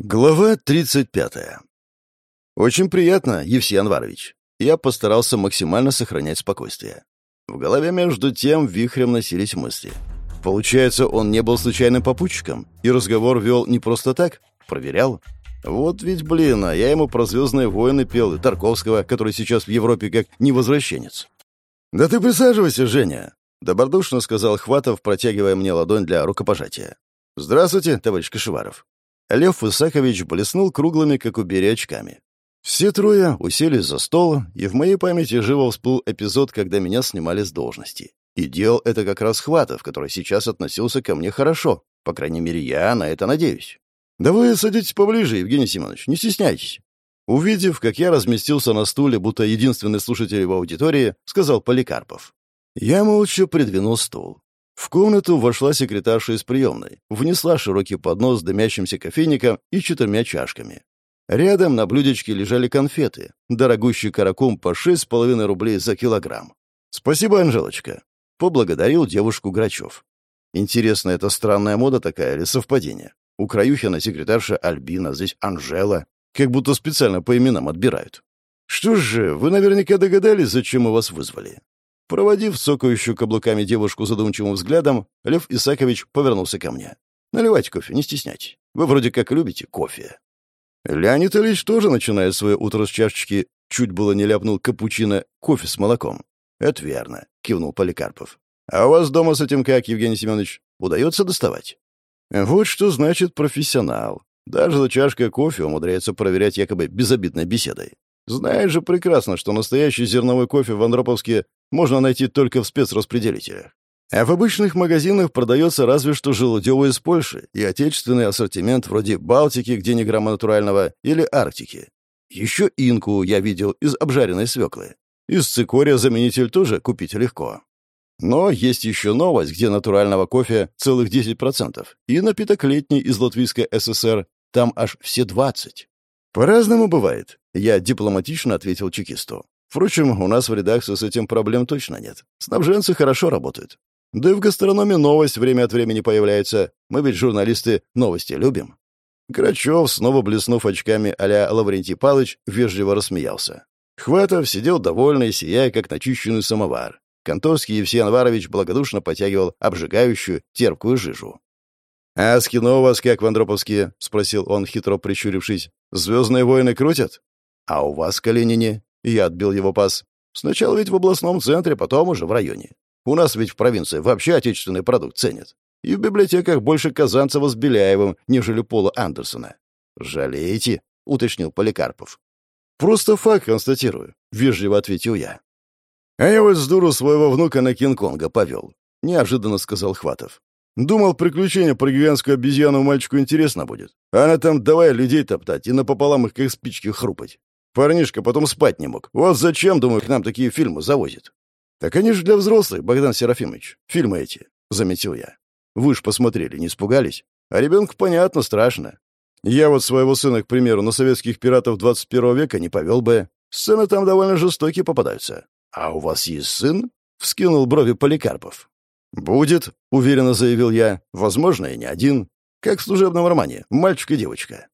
Глава 35. Очень приятно, Евсей Анварович. Я постарался максимально сохранять спокойствие. В голове между тем вихрем носились мысли. Получается, он не был случайным попутчиком, и разговор вел не просто так, проверял. Вот ведь, блин, а я ему про «Звездные войны» пел, и Тарковского, который сейчас в Европе как невозвращенец. «Да ты присаживайся, Женя», — добродушно сказал Хватов, протягивая мне ладонь для рукопожатия. «Здравствуйте, товарищ Кашеваров». Лев Исакович блеснул круглыми, как у Бери, очками. Все трое уселись за стол, и в моей памяти живо всплыл эпизод, когда меня снимали с должности. И делал это как раз Хватов, который сейчас относился ко мне хорошо. По крайней мере, я на это надеюсь. «Да вы садитесь поближе, Евгений Семенович, не стесняйтесь». Увидев, как я разместился на стуле, будто единственный слушатель в аудитории, сказал Поликарпов. Я молча придвинул стул. В комнату вошла секретарша из приемной, внесла широкий поднос с дымящимся кофейником и четырьмя чашками. Рядом на блюдечке лежали конфеты, дорогущий каракум по шесть с половиной рублей за килограмм. «Спасибо, Анжелочка», — поблагодарил девушку Грачев. «Интересно, это странная мода такая или совпадение? У Краюхина секретарша Альбина, здесь Анжела, как будто специально по именам отбирают. Что же, вы наверняка догадались, зачем мы вас вызвали. Проводив цокающую каблуками девушку задумчивым взглядом, Лев Исакович повернулся ко мне. «Наливайте кофе, не стесняйтесь. Вы вроде как любите кофе». Леонид Ильич тоже начинает свое утро с чашечки, чуть было не ляпнул капучино, кофе с молоком. «Это верно», — кивнул Поликарпов. «А у вас дома с этим как, Евгений Семенович? Удается доставать?» «Вот что значит профессионал. Даже за чашкой кофе умудряется проверять якобы безобидной беседой. Знаешь же прекрасно, что настоящий зерновой кофе в Андроповске можно найти только в спецраспределителях. А в обычных магазинах продается разве что желудевый из Польши и отечественный ассортимент вроде Балтики, где ни грамма натурального, или Арктики. Еще инку я видел из обжаренной свеклы. Из цикория заменитель тоже купить легко. Но есть еще новость, где натурального кофе целых 10%, и напиток летний из Латвийской ССР там аж все 20. По-разному бывает, я дипломатично ответил чекисту. Впрочем, у нас в редакции с этим проблем точно нет. Снабженцы хорошо работают. Да и в гастрономе новость время от времени появляется. Мы ведь, журналисты, новости любим». Грачев, снова блеснув очками а-ля Лаврентий Палыч, вежливо рассмеялся. Хватов сидел довольный, сияя, как начищенный самовар. Конторский Евсей Анварович благодушно потягивал обжигающую, терпкую жижу. «А с кино у вас как в Андроповске?» — спросил он, хитро прищурившись. «Звездные войны крутят?» «А у вас, Калинине?» Я отбил его пас. Сначала ведь в областном центре, потом уже в районе. У нас ведь в провинции вообще отечественный продукт ценят. И в библиотеках больше Казанцева с Беляевым, нежели Пола Андерсона. «Жалеете?» — уточнил Поликарпов. «Просто факт констатирую», — вежливо ответил я. «А я вот с дуру своего внука на Кинг-Конга повел», — неожиданно сказал Хватов. «Думал, приключение про гигантскую обезьяну мальчику интересно будет. Она там давай людей топтать и напополам их как спички хрупать. Парнишка потом спать не мог. Вот зачем, думаю, к нам такие фильмы завозят. Так они же для взрослых, Богдан Серафимович. Фильмы эти, — заметил я. Вы ж посмотрели, не испугались? А ребенку, понятно, страшно. Я вот своего сына, к примеру, на советских пиратов 21 века не повел бы. Сцены там довольно жестокие попадаются. А у вас есть сын? — вскинул брови Поликарпов. «Будет», — уверенно заявил я. «Возможно, и не один. Как в служебном романе. Мальчик и девочка.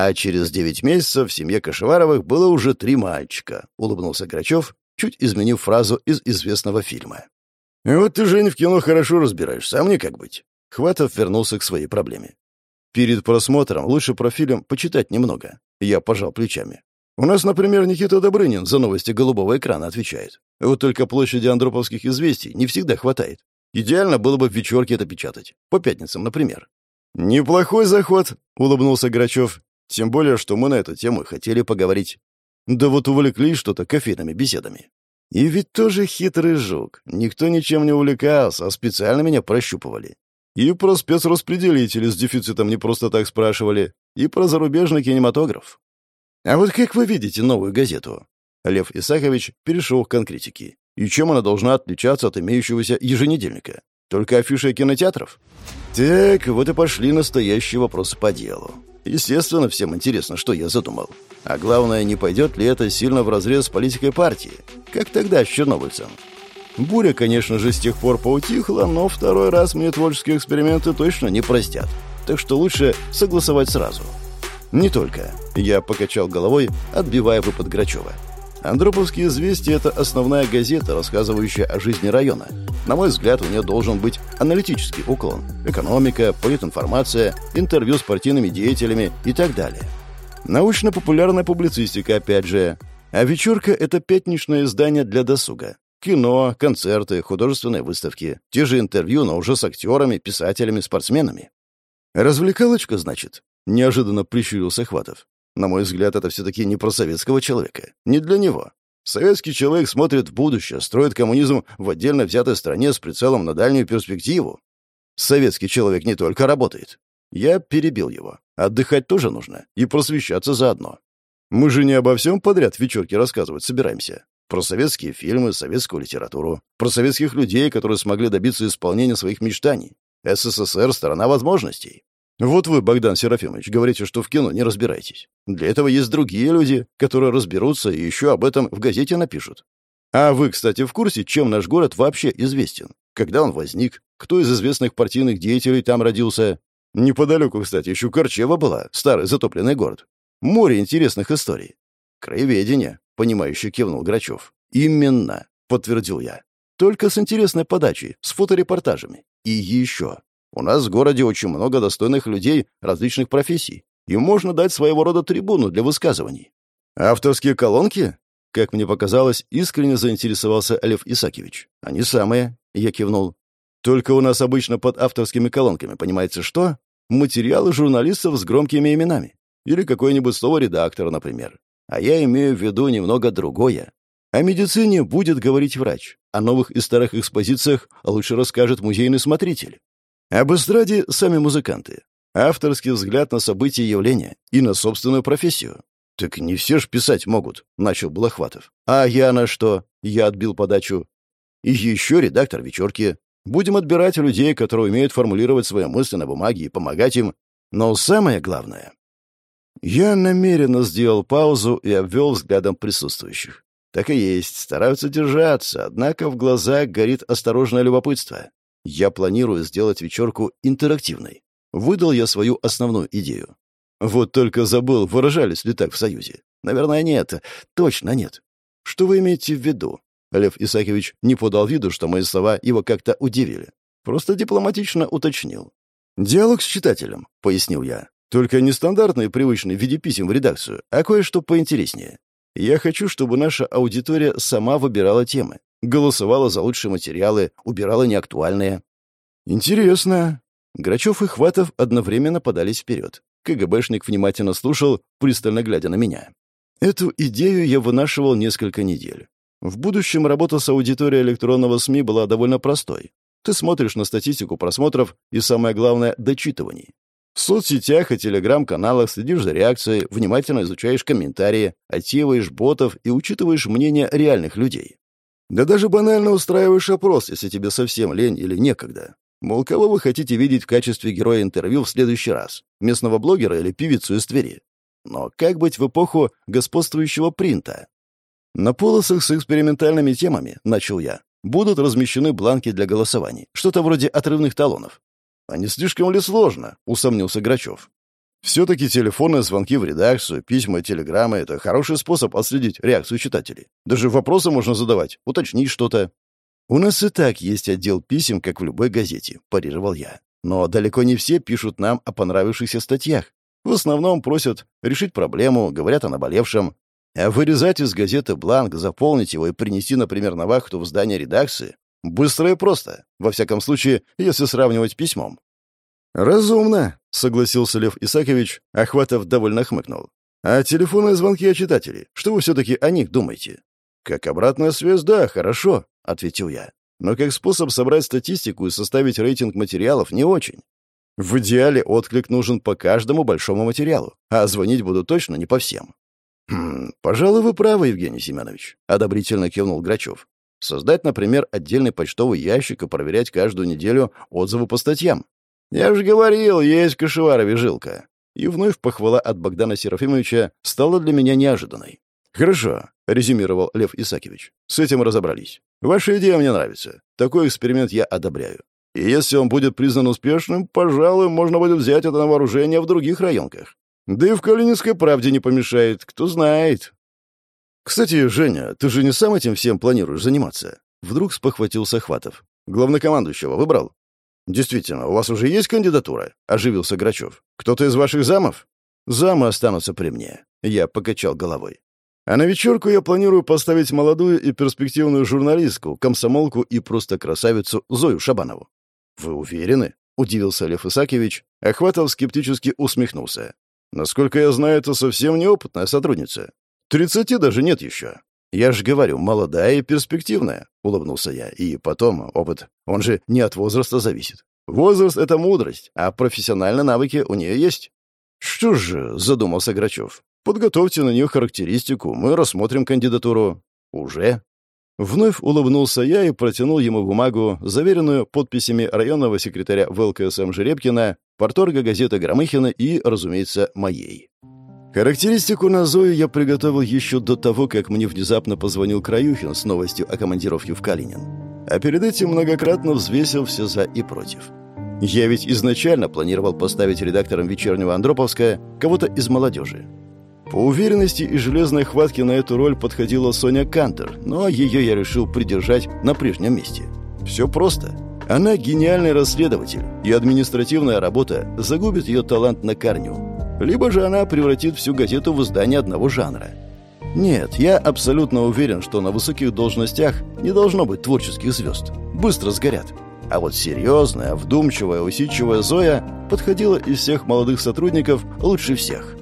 А через девять месяцев в семье Кашеваровых было уже три мальчика, улыбнулся Грачев, чуть изменив фразу из известного фильма. «Вот ты, Жень, в кино хорошо разбираешься, а мне как быть?» Хватов вернулся к своей проблеме. «Перед просмотром лучше про фильм почитать немного». Я пожал плечами. «У нас, например, Никита Добрынин за новости голубого экрана отвечает. Вот только площади Андроповских известий не всегда хватает. Идеально было бы в вечерке это печатать. По пятницам, например». «Неплохой заход», — улыбнулся Грачев. Тем более, что мы на эту тему хотели поговорить. Да вот увлеклись что-то кофейными беседами. И ведь тоже хитрый жук. Никто ничем не увлекался, а специально меня прощупывали. И про спецраспределители с дефицитом не просто так спрашивали, и про зарубежный кинематограф. А вот как вы видите новую газету? Лев Исакович перешел к конкретике. И чем она должна отличаться от имеющегося еженедельника? Только афишей кинотеатров? Так, вот и пошли настоящие вопросы по делу. Естественно, всем интересно, что я задумал. А главное, не пойдет ли это сильно вразрез с политикой партии, как тогда с чернобыльцем. Буря, конечно же, с тех пор поутихла, но второй раз мне творческие эксперименты точно не простят. Так что лучше согласовать сразу. Не только. Я покачал головой, отбивая выпад Грачева. Андроповские известия — это основная газета, рассказывающая о жизни района. На мой взгляд, у нее должен быть аналитический уклон. Экономика, политинформация, интервью с партийными деятелями и так далее. Научно-популярная публицистика, опять же. А «Вечерка» — это пятничное издание для досуга. Кино, концерты, художественные выставки. Те же интервью, но уже с актерами, писателями, спортсменами. «Развлекалочка, значит?» — неожиданно прищурился Хватов. На мой взгляд, это все-таки не про советского человека. Не для него. Советский человек смотрит в будущее, строит коммунизм в отдельно взятой стране с прицелом на дальнюю перспективу. Советский человек не только работает. Я перебил его. Отдыхать тоже нужно. И просвещаться заодно. Мы же не обо всем подряд вечерки рассказывать собираемся. Про советские фильмы, советскую литературу. Про советских людей, которые смогли добиться исполнения своих мечтаний. СССР — страна возможностей. Вот вы, Богдан Серафимович, говорите, что в кино не разбираетесь. Для этого есть другие люди, которые разберутся и еще об этом в газете напишут. А вы, кстати, в курсе, чем наш город вообще известен? Когда он возник? Кто из известных партийных деятелей там родился? Неподалеку, кстати, еще Корчева была, старый затопленный город. Море интересных историй. Краеведение, понимающе кивнул Грачев. Именно, подтвердил я. Только с интересной подачей, с фоторепортажами. И еще. У нас в городе очень много достойных людей различных профессий. Им можно дать своего рода трибуну для высказываний. Авторские колонки? Как мне показалось, искренне заинтересовался Лев Исакевич. Они самые, я кивнул. Только у нас обычно под авторскими колонками, понимаете что? Материалы журналистов с громкими именами. Или какое-нибудь слово редактора, например. А я имею в виду немного другое. О медицине будет говорить врач. О новых и старых экспозициях лучше расскажет музейный смотритель. Об эстраде сами музыканты. Авторский взгляд на события и явления и на собственную профессию. «Так не все ж писать могут», — начал Блохватов. «А я на что?» — я отбил подачу. «И еще редактор вечерки. Будем отбирать людей, которые умеют формулировать свои мысли на бумаге и помогать им. Но самое главное...» Я намеренно сделал паузу и обвел взглядом присутствующих. Так и есть, стараются держаться, однако в глазах горит осторожное любопытство. Я планирую сделать вечерку интерактивной. Выдал я свою основную идею. Вот только забыл, выражались ли так в Союзе. Наверное, нет. Точно нет. Что вы имеете в виду? Лев Исакович не подал виду, что мои слова его как-то удивили. Просто дипломатично уточнил. «Диалог с читателем», — пояснил я. «Только не стандартный привычный в виде писем в редакцию, а кое-что поинтереснее. Я хочу, чтобы наша аудитория сама выбирала темы, голосовала за лучшие материалы, убирала неактуальные. Интересно. Грачев и Хватов одновременно подались вперед. КГБшник внимательно слушал, пристально глядя на меня. Эту идею я вынашивал несколько недель. В будущем работа с аудиторией электронного СМИ была довольно простой. Ты смотришь на статистику просмотров и, самое главное, дочитываний. В соцсетях и телеграм-каналах следишь за реакцией, внимательно изучаешь комментарии, отсеиваешь ботов и учитываешь мнение реальных людей. Да даже банально устраиваешь опрос, если тебе совсем лень или некогда. Мол, кого вы хотите видеть в качестве героя интервью в следующий раз? Местного блогера или певицу из Твери? Но как быть в эпоху господствующего принта? На полосах с экспериментальными темами, начал я, будут размещены бланки для голосований, что-то вроде отрывных талонов. «А не слишком ли сложно?» — усомнился Грачев. Все-таки телефонные звонки в редакцию, письма телеграммы — это хороший способ отследить реакцию читателей. Даже вопросы можно задавать, уточнить что-то. «У нас и так есть отдел писем, как в любой газете», — парировал я. «Но далеко не все пишут нам о понравившихся статьях. В основном просят решить проблему, говорят о наболевшем. А вырезать из газеты бланк, заполнить его и принести, например, на вахту в здание редакции — быстро и просто, во всяком случае, если сравнивать письмом. «Разумно», — согласился Лев Исакович, Охватов довольно хмыкнул. «А телефонные звонки от читателей? Что вы все-таки о них думаете?» «Как обратная связь, да, хорошо», — ответил я. «Но как способ собрать статистику и составить рейтинг материалов не очень. В идеале отклик нужен по каждому большому материалу, а звонить буду точно не по всем». «Хм, пожалуй, вы правы, Евгений Семенович», — одобрительно кивнул Грачев. «Создать, например, отдельный почтовый ящик и проверять каждую неделю отзывы по статьям. «Я же говорил, есть кошеварове жилка». И вновь похвала от Богдана Серафимовича стала для меня неожиданной. «Хорошо», — резюмировал Лев Исакович. «С этим разобрались. Ваша идея мне нравится. Такой эксперимент я одобряю. И если он будет признан успешным, пожалуй, можно будет взять это на вооружение в других районках. Да и в Калининской правде не помешает, кто знает. Кстати, Женя, ты же не сам этим всем планируешь заниматься? Вдруг спохватился Хватов. Главнокомандующего выбрал? Действительно, у вас уже есть кандидатура? Оживился Грачев. Кто-то из ваших замов? Замы останутся при мне. Я покачал головой. А на вечерку я планирую поставить молодую и перспективную журналистку, комсомолку и просто красавицу Зою Шабанову. «Вы уверены?» — удивился Лев Исакович. Охватов скептически усмехнулся. «Насколько я знаю, это совсем неопытная сотрудница. Тридцати даже нет еще». «Я же говорю, молодая и перспективная», — улыбнулся я. «И потом, опыт, он же не от возраста зависит. Возраст — это мудрость, а профессиональные навыки у нее есть». «Что же», — задумался Грачев, Подготовьте на нее характеристику, мы рассмотрим кандидатуру». «Уже?» Вновь улыбнулся я и протянул ему бумагу, заверенную подписями районного секретаря ВЛКСМ Жеребкина, порторга газеты Громыхина и, разумеется, моей. Характеристику на Зою я приготовил еще до того, как мне внезапно позвонил Краюхин с новостью о командировке в Калинин. А перед этим многократно взвесил все «за» и «против». Я ведь изначально планировал поставить редактором «Вечернего Андроповска» кого-то из молодежи. По уверенности и железной хватке на эту роль подходила Соня Кантер, но ее я решил придержать на прежнем месте. Все просто. Она гениальный расследователь, и административная работа загубит ее талант на корню. Либо же она превратит всю газету в издание одного жанра. Нет, я абсолютно уверен, что на высоких должностях не должно быть творческих звезд. Быстро сгорят. А вот серьезная, вдумчивая, усидчивая Зоя подходила из всех молодых сотрудников лучше всех.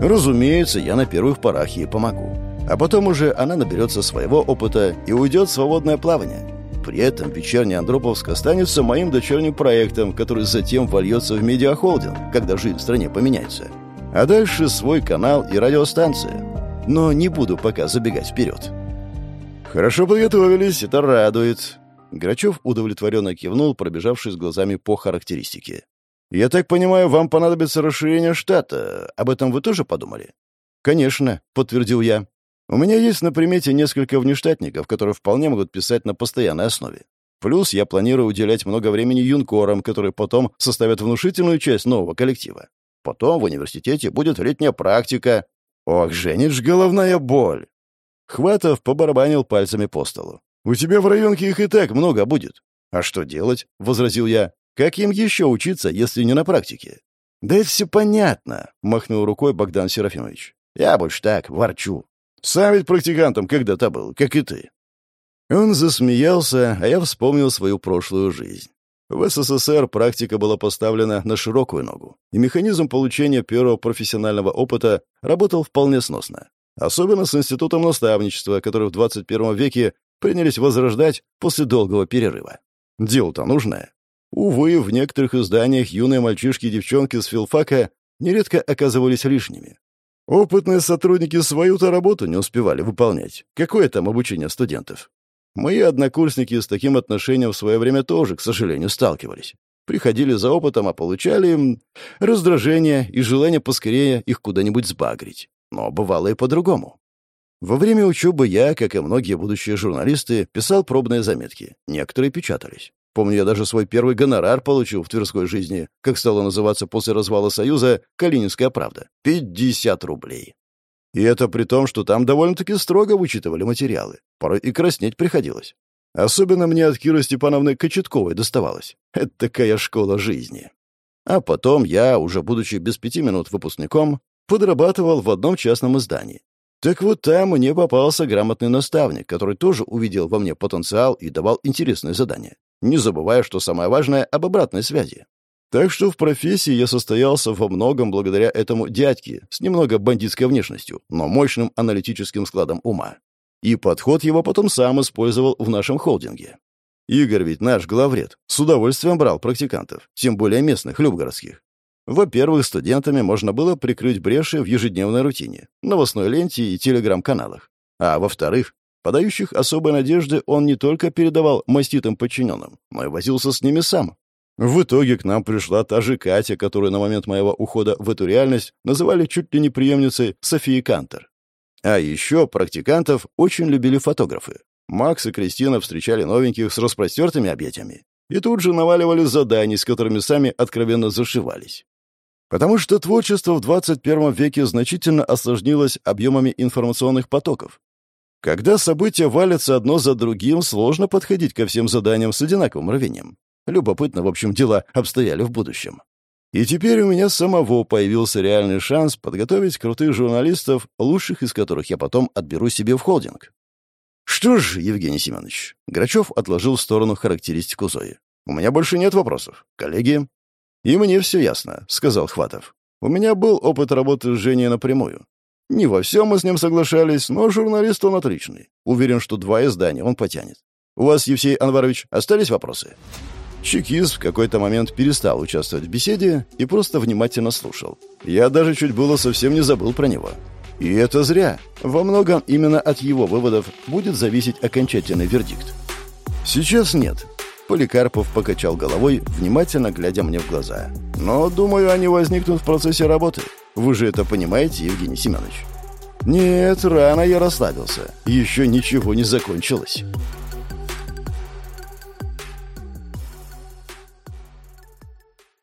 Разумеется, я на первых порах ей помогу. А потом уже она наберется своего опыта и уйдет в свободное плавание. При этом «Вечерний Андроповск» останется моим дочерним проектом, который затем вольется в медиахолдинг, когда жизнь в стране поменяется. А дальше свой канал и радиостанция. Но не буду пока забегать вперед. «Хорошо подготовились, это радует». Грачев удовлетворенно кивнул, пробежавшись глазами по характеристике. «Я так понимаю, вам понадобится расширение штата. Об этом вы тоже подумали?» «Конечно», — подтвердил я. «У меня есть на примете несколько внештатников, которые вполне могут писать на постоянной основе. Плюс я планирую уделять много времени юнкорам, которые потом составят внушительную часть нового коллектива. Потом в университете будет летняя практика. Ох, Женич, головная боль!» Хватов побарабанил пальцами по столу. «У тебя в районке их и так много будет». «А что делать?» — возразил я. Как им еще учиться, если не на практике? Да это все понятно, махнул рукой Богдан Серафимович. Я больше так, ворчу. Сам ведь практикантом когда-то был, как и ты. Он засмеялся, а я вспомнил свою прошлую жизнь. В СССР практика была поставлена на широкую ногу, и механизм получения первого профессионального опыта работал вполне сносно. Особенно с институтом наставничества, который в 21 веке принялись возрождать после долгого перерыва. Дело-то нужное. Увы, в некоторых изданиях юные мальчишки и девчонки с филфака нередко оказывались лишними. Опытные сотрудники свою-то работу не успевали выполнять. Какое там обучение студентов? Мои однокурсники с таким отношением в свое время тоже, к сожалению, сталкивались. Приходили за опытом, а получали раздражение и желание поскорее их куда-нибудь сбагрить. Но бывало и по-другому. Во время учебы я, как и многие будущие журналисты, писал пробные заметки. Некоторые печатались. Помню, я даже свой первый гонорар получил в Тверской жизни, как стало называться после развала Союза «Калининская правда». 50 рублей. И это при том, что там довольно-таки строго вычитывали материалы. Порой и краснеть приходилось. Особенно мне от Киры Степановны Кочетковой доставалось. Это такая школа жизни. А потом я, уже будучи без пяти минут выпускником, подрабатывал в одном частном издании. Так вот там мне попался грамотный наставник, который тоже увидел во мне потенциал и давал интересные задания не забывая, что самое важное — об обратной связи. Так что в профессии я состоялся во многом благодаря этому дядьке с немного бандитской внешностью, но мощным аналитическим складом ума. И подход его потом сам использовал в нашем холдинге. Игорь ведь наш главред, с удовольствием брал практикантов, тем более местных, любгородских. Во-первых, студентами можно было прикрыть бреши в ежедневной рутине, новостной ленте и телеграм-каналах. А во-вторых, Подающих особой надежды он не только передавал маститым подчиненным, но и возился с ними сам. В итоге к нам пришла та же Катя, которую на момент моего ухода в эту реальность называли чуть ли не преемницей Софии Кантер. А еще практикантов очень любили фотографы. Макс и Кристина встречали новеньких с распростертыми объятиями и тут же наваливали задания, с которыми сами откровенно зашивались. Потому что творчество в 21 веке значительно осложнилось объемами информационных потоков. Когда события валятся одно за другим, сложно подходить ко всем заданиям с одинаковым рвением. Любопытно, в общем, дела обстояли в будущем. И теперь у меня самого появился реальный шанс подготовить крутых журналистов, лучших из которых я потом отберу себе в холдинг. Что ж, Евгений Семенович, Грачев отложил в сторону характеристику Зои. У меня больше нет вопросов. Коллеги? И мне все ясно, сказал Хватов. У меня был опыт работы с Женей напрямую. Не во всем мы с ним соглашались, но журналист он отличный. Уверен, что два издания он потянет. У вас, Евсей Анварович, остались вопросы? Чекист в какой-то момент перестал участвовать в беседе и просто внимательно слушал. Я даже чуть было совсем не забыл про него. И это зря. Во многом именно от его выводов будет зависеть окончательный вердикт. Сейчас нет. Поликарпов покачал головой, внимательно глядя мне в глаза. Но, думаю, они возникнут в процессе работы. Вы же это понимаете, Евгений Семенович? Нет, рано я расслабился. Еще ничего не закончилось.